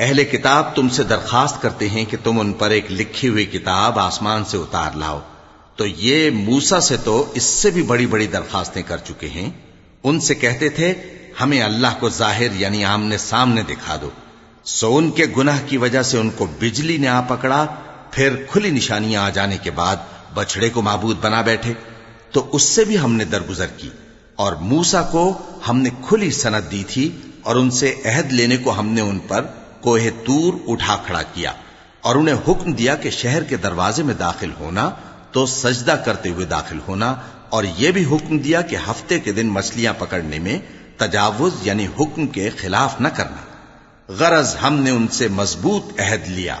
अहले किताब तुमसे दरखास्त करते हैं कि तुम उन पर एक लिखी हुई किताब आसमान से उतार लाओ। तो ये मूसा से तो इससे भी बड़ी बड़ी दरखास्तें कर चुके हैं। उनसे कहते थे, हमें अल्लाह को ज़ाहिर यानी आमने सामने दिखा दो। सो उनके गुनाह की वजह से उनको बिजली ने आ पकड़ा, फिर खुली निशानियाँ आ जाने के बाद बछड़े को मबूद बना बैठे। तो उससे भी हमने दरगुजर की और मूसा को हमने खुली सनत दी थी और उनसे अहद लेने को हमने उन पर कोहे तूर उठा खड़ा किया और उन्हें हुक्म दिया कि शहर के दरवाजे में दाखिल होना तो सजदा करते हुए दाखिल होना और यह भी हुक्म दिया कि हफ़्ते के दिन मछलियाँ पकड़ने में तजावुज यानी हुक्म के खिलाफ न करना। गरज हमने उनसे मज़बूत अहद लिया।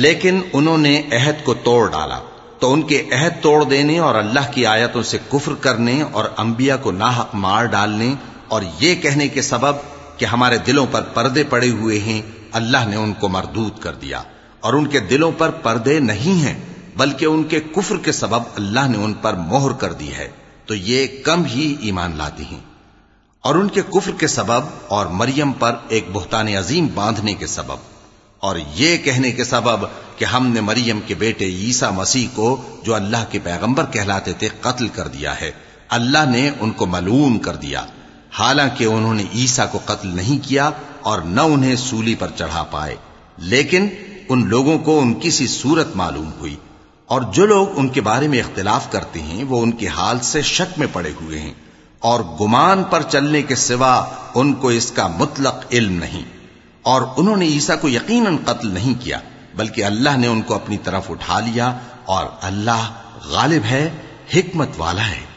लेकिन उन्होंने अहद को तोड़ डाला। तो उनके अहद तोड़ देने और अल्लाह की आयतों से कुफ्र करने और अंबिया को नाहक मार डालने और ये कहने के सबब कि हमारे दिलों पर पर्दे पड़े हुए हैं, अल्लाह ने उनको मरदूद कर दिया। और उनके दिलों पर पर्दे नहीं हैं, बल्कि उनके कुफ्र के सबब अल्लाह ने उन पर मोहर कर दी है। तो ये कम ही ईमान लाती हैं। और उनके कुफर के सबब और मरियम पर एक बुहतान अजीम बांधने के सबब। और ये कहने के सबब कि हमने मरियम के बेटे ईसा मसीह को, जो अल्लाह के पैगंबर कहलाते थे, कत्ल कर दिया है। अल्लाह ने उनको मलूम कर दिया। हालाँकि उन्होंने ईसा को कत्ल नहीं किया और न उन्हें सूली पर चढ़ा पाए। लेकिन उन लोगों को उनकी सी सूरत मालूम हुई। और जो लोग उनके बारे में इख्तलाफ करते हैं, वो उनके हाल से शक में पड़े हुए हैं। और गुमान पर चलने के सिवा उनको इसका मुतलक इल्म नहीं। और उन्होंने ईसा को यकीनन कत्ल नहीं किया, बल्कि अल्लाह ने उनको अपनी तरफ़ उठा लिया और अल्लाह गालिब है, हिकमत वाला है।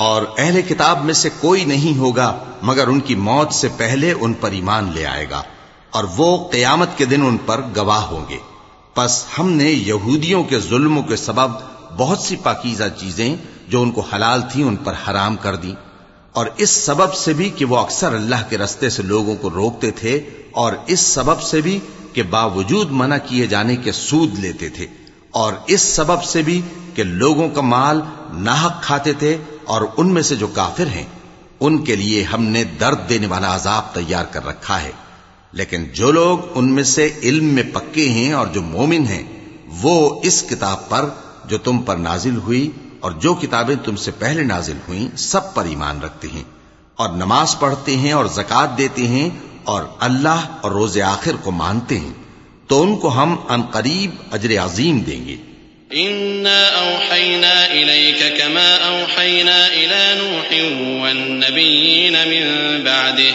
और अहले किताब में से कोई नहीं होगा मगर उनकी मौत से पहले उन पर ईमान ले आएगा और वो कयामत के दिन उन पर गवाह होंगे बस हमने यहूदियों के जुल्म के सबब बहुत सी पाकिजा चीज़ें जो उनको हलाल थी, उन पर हराम कर दी। और इस सबब से भी कि वो अक्सर अल्लाह के रस्ते से लोगों को रोकते थे और इस सबब से भी कि बावजूद मना किए जाने के सूद लेते थे। और इस सबब से भी कि लोगों का माल नाहक खाते थे और उनमें से जो काफिर हैं, उनके लिए हमने दर्द देने वाला अजाब तैयार कर रखा है। लेकिन जो लोग उनमें से इल्म में पक्के हैं और जो मोमिन हैं, वो इस किताब पर जो तुम पर नाजिल हुई और जो किताबें तुमसे पहले नाजिल हुई, सब पर ईमान रखते हैं और नमाज़ पढ़ते हैं और जक़ात देते हैं और अल्लाह और रोज़े आखिर को मानते हैं। तो उनको हम अनकरीब अजर अजीम देंगे। इन्ना औहैना इलैक कमा औहैना इला नूह वन्नबिय्यीन मिन बादिह।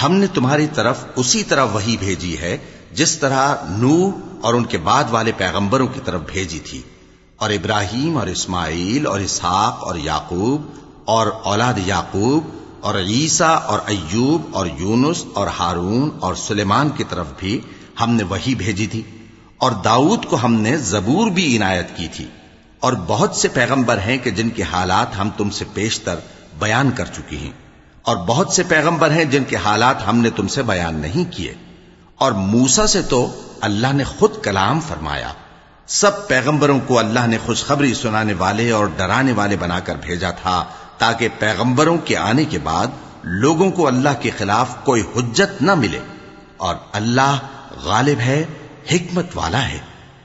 हम ने तुम्हारी तरफ़ उसी तरह वही भेजी है जिस तरह नूह और उनके बाद वाले पैगंबरों की तरफ़ भेजी थी और इब्राहिम और इस्माइल और इसहाक और याकूब और औलाद याकूब और ईसा और अयूब और यूनुस और हारून और सुलेमान की तरफ़ भी हमने वही भेजी थी। और दाऊद को हमने जबूर भी इनायत की थी। और बहुत से पैगंबर हैं कि जिनके हालात हम तुमसे पेशतर बयान कर चुकी हैं। और बहुत से पैगंबर हैं जिनके हालात हमने तुमसे बयान नहीं किए। और मूसा से तो अल्लाह ने खुद कलाम फरमाया। सब पैगंबरों को अल्लाह ने खुशखबरी सुनाने वाले और डराने वाले बनाकर भेजा था, ताकि पैगंबरों के आने के बाद लोगों को अल्लाह के खिलाफ कोई हुज्जत न मिले। और अल्लाह गालिब है, हिकमत वाला है।